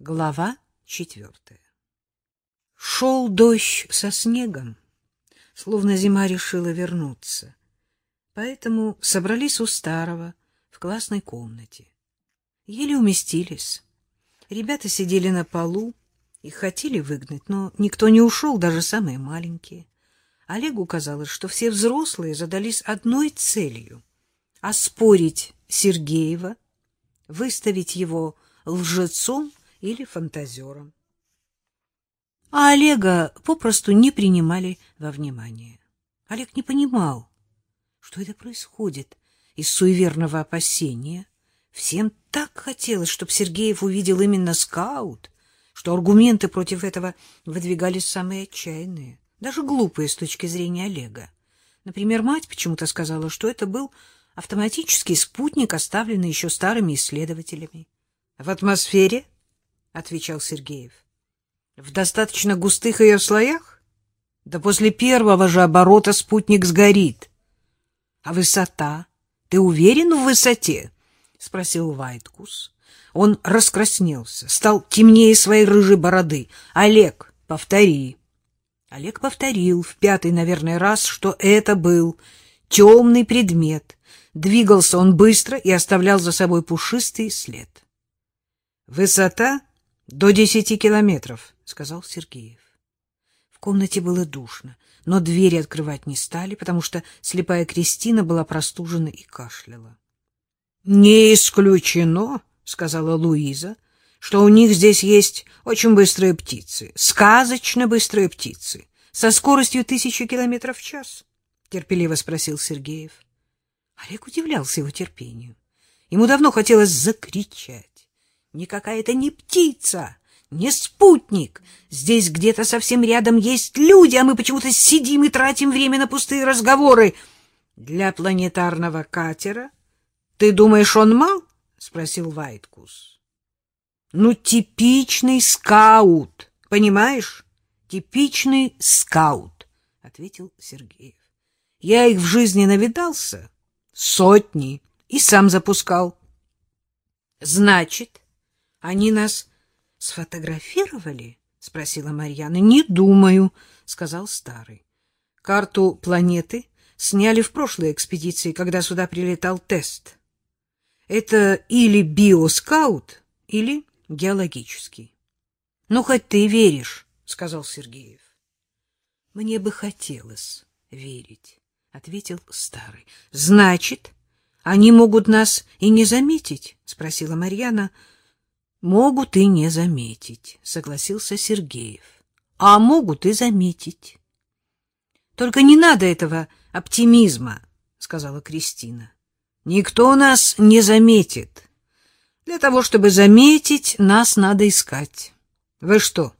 Глава четвертая. Шел дождь со снегом, словно зима решила вернуться. Поэтому собрались у старого в классной комнате. Еле уместились. Ребята сидели на полу, их хотели выгнать, но никто не ушел, даже самые маленькие. Олегу казалось, что все взрослые задались одной целью — оспорить Сергеева, выставить его лжецом или фантазером. А Олега попросту не принимали во внимание. Олег не понимал, что это происходит из суеверного опасения. Всем так хотелось, чтобы Сергеев увидел именно скаут, что аргументы против этого выдвигались самые отчаянные, даже глупые с точки зрения Олега. Например, мать почему-то сказала, что это был автоматический спутник, оставленный еще старыми исследователями. В атмосфере, отвечал Сергеев. В достаточно густых ее слоях? Да после первого же оборота спутник сгорит. А высота? Ты уверен в высоте? спросил Вайткус. Он раскраснелся, стал темнее своей рыжей бороды. Олег, повтори. Олег повторил в пятый, наверное, раз, что это был темный предмет. Двигался он быстро и оставлял за собой пушистый след. Высота до десяти километров, сказал Сергеев. В комнате было душно, но двери открывать не стали, потому что слепая Кристина была простужена и кашляла. Не исключено, сказала Луиза, что у них здесь есть очень быстрые птицы, сказочно быстрые птицы, со скоростью тысячи километров в час, терпеливо спросил Сергеев. Олег удивлялся его терпению. Ему давно хотелось закричать. Никакая это не птица, не спутник. Здесь где-то совсем рядом есть люди, а мы почему-то сидим и тратим время на пустые разговоры. Для планетарного катера ты думаешь, он мал? спросил Вайткус. Ну, типичный скаут, понимаешь? Типичный скаут, ответил Сергеев. Я их в жизни навидался сотни и сам запускал. Значит, они нас сфотографировали? спросила Марьяна. Не думаю, сказал старый. Карту планеты сняли в прошлой экспедиции, когда сюда прилетал тест. Это или биоскаут, или геологический. Ну хоть ты веришь, сказал Сергеев. Мне бы хотелось верить, ответил старый. Значит, они могут нас и не заметить, спросила Марьяна. Могут и не заметить, согласился Сергеев. А могут и заметить. Только не надо этого оптимизма, сказала Кристина. Никто нас не заметит. Для того, чтобы заметить, нас надо искать. Вы что,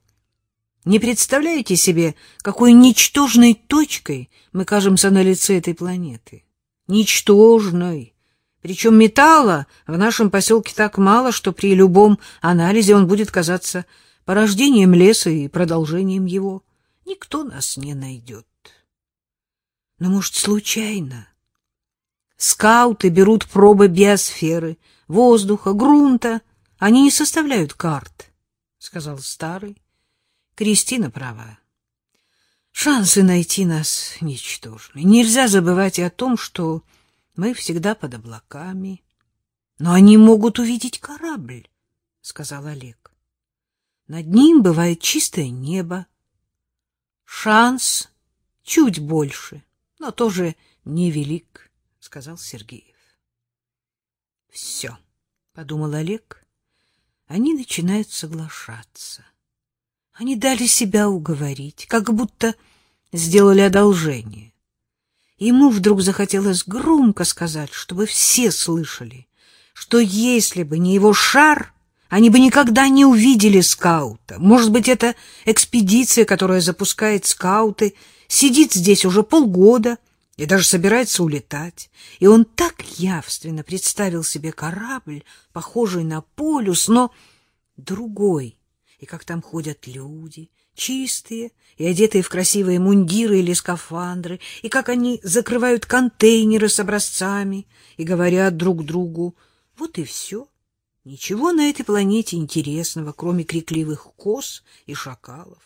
не представляете себе, какой ничтожной точкой мы кажемся на лице этой планеты? Ничтожной. Причем металла в нашем поселке так мало, что при любом анализе он будет казаться порождением леса и продолжением его. Никто нас не найдет. Но, может, случайно Скауты берут пробы биосферы, воздуха, грунта. Они не составляют карт, — сказал старый. Кристина права. Шансы найти нас ничтожны. Нельзя забывать и о том, что мы всегда под облаками. Но они могут увидеть корабль, — сказал Олег. Над ним бывает чистое небо. Шанс чуть больше, но тоже невелик сказал Сергеев. Все, подумал Олег. Они начинают соглашаться. Они дали себя уговорить, как будто сделали одолжение. Ему вдруг захотелось громко сказать, чтобы все слышали, что если бы не его шар, они бы никогда не увидели скаута. Может быть, это экспедиция, которая запускает скауты, сидит здесь уже полгода и даже собирается улетать. И он так явственно представил себе корабль, похожий на полюс, но другой. И как там ходят люди, чистые и одетые в красивые мундиры или скафандры, и как они закрывают контейнеры с образцами и говорят друг другу. Вот и все. Ничего на этой планете интересного, кроме крикливых коз и шакалов.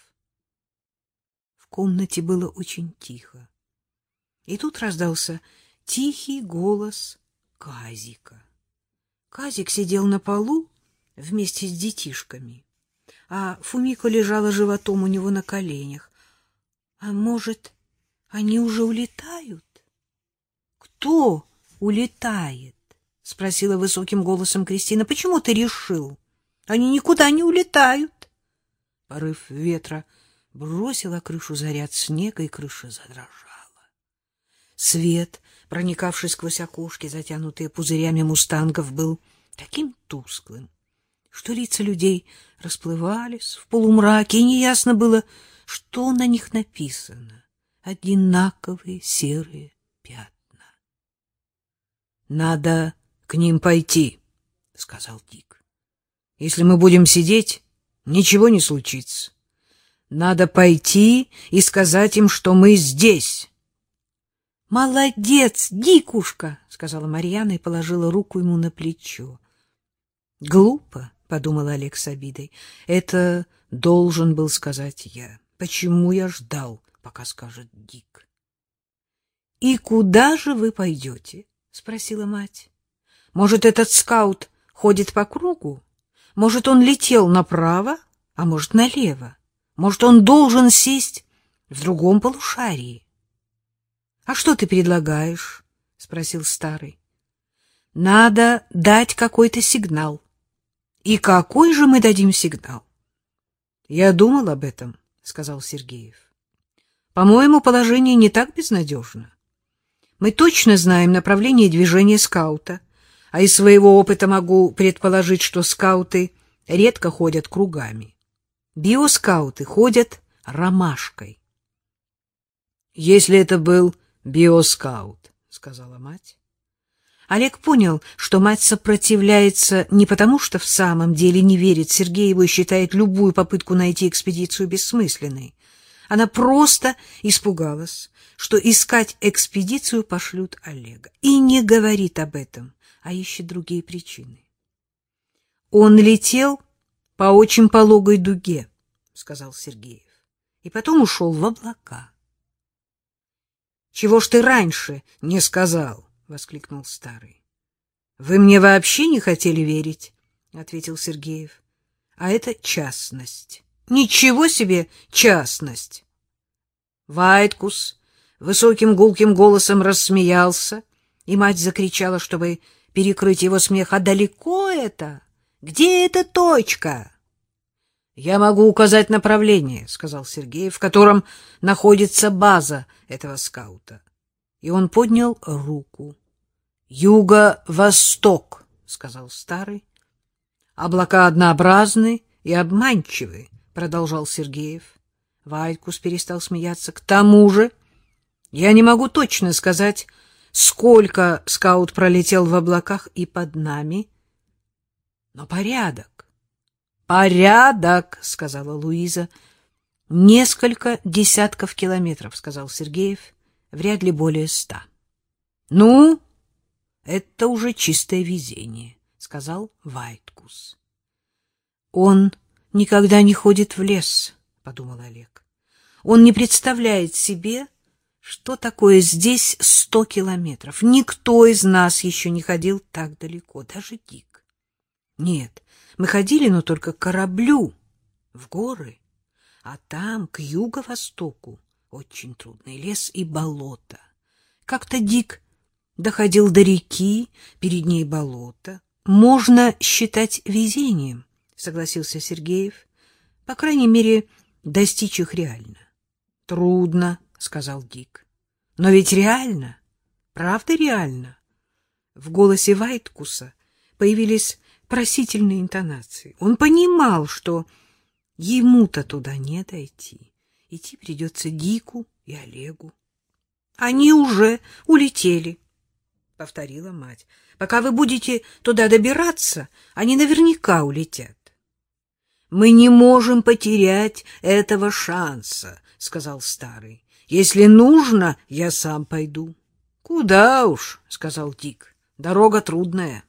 В комнате было очень тихо. И тут раздался тихий голос Казика. Казик сидел на полу вместе с детишками, а Фумико лежала животом у него на коленях. А может, они уже улетают? Кто улетает? — спросила высоким голосом Кристина. — Почему ты решил? Они никуда не улетают. Порыв ветра бросил о крышу заряд снега, и крыша задрожала. Свет, проникавший сквозь окошки, затянутые пузырями мустангов, был таким тусклым, что лица людей расплывались в полумраке, и неясно было, что на них написано. Одинаковые серые пятна. — Надо к ним пойти, — сказал Дик. — Если мы будем сидеть, ничего не случится. Надо пойти и сказать им, что мы здесь. — Молодец, Дикушка, — сказала Марьяна и положила руку ему на плечо. — Глупо, — подумал Олег с обидой. — Это должен был сказать я. Почему я ждал, пока скажет Дик? — И куда же вы пойдете? — спросила мать. Может, этот скаут ходит по кругу? Может, он летел направо, а может, налево? Может, он должен сесть в другом полушарии? — А что ты предлагаешь? — спросил старый. — Надо дать какой-то сигнал. — И какой же мы дадим сигнал? — Я думал об этом, — сказал Сергеев. — По-моему, положение не так безнадежно. Мы точно знаем направление движения скаута — а из своего опыта могу предположить, что скауты редко ходят кругами. Биоскауты ходят ромашкой. — Если это был биоскаут, — сказала мать. Олег понял, что мать сопротивляется не потому, что в самом деле не верит Сергееву и считает любую попытку найти экспедицию бессмысленной. Она просто испугалась, что искать экспедицию пошлют Олега. И не говорит об этом, а ищет другие причины. Он летел по очень пологой дуге, сказал Сергеев, и потом ушел в облака. Чего ж ты раньше не сказал? Воскликнул старый. Вы мне вообще не хотели верить, ответил Сергеев. А это частность. Ничего себе частность. Вайткус высоким гулким голосом рассмеялся, и мать закричала, чтобы перекрыть его смех. А далеко это? Где эта точка? Я могу указать направление, сказал Сергей, в котором находится база этого скаута. И он поднял руку. Юго-восток, сказал старый. Облака однообразны и обманчивы, продолжал Сергеев. Вайкус перестал смеяться. К тому же, я не могу точно сказать, сколько скаут пролетел в облаках и под нами. Но порядок. Порядок, сказала Луиза. Несколько десятков километров, сказал Сергеев, вряд ли более ста. Ну, это уже чистое везение, сказал Вайткус. Он никогда не ходит в лес, подумал Олег. Он не представляет себе, что такое здесь сто километров? Никто из нас еще не ходил так далеко, даже Дик. Нет, мы ходили, но только к кораблю, в горы. А там, к юго-востоку, очень трудный лес и болото. Как-то Дик доходил до реки, перед ней болото. Можно считать везением, согласился Сергеев. По крайней мере, достичь их реально. Трудно, сказал Дик. Но ведь реально, правда реально. В голосе Вайткуса появились просительные интонации. Он понимал, что ему-то туда не дойти. Идти придется Дику и Олегу. Они уже улетели, повторила мать. Пока вы будете туда добираться, они наверняка улетят. Мы не можем потерять этого шанса, сказал старый. Если нужно, я сам пойду. — Куда уж, — сказал Дик, — дорога трудная.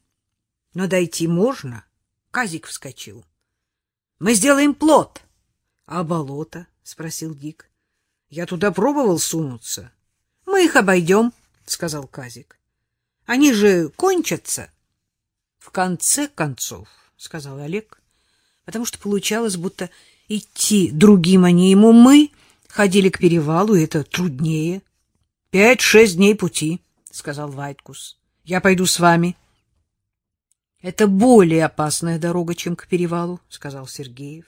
Но дойти можно. Казик вскочил. — Мы сделаем плот. — А болото? — спросил Дик. — Я туда пробовал сунуться. — Мы их обойдем, — сказал Казик. — Они же кончатся. — В конце концов, — сказал Олег, потому что получалось, будто идти другим, а не ему, мы ходили к перевалу, и это труднее. — Пять-шесть дней пути, — сказал Вайткус. — Я пойду с вами. — Это более опасная дорога, чем к перевалу, — сказал Сергеев.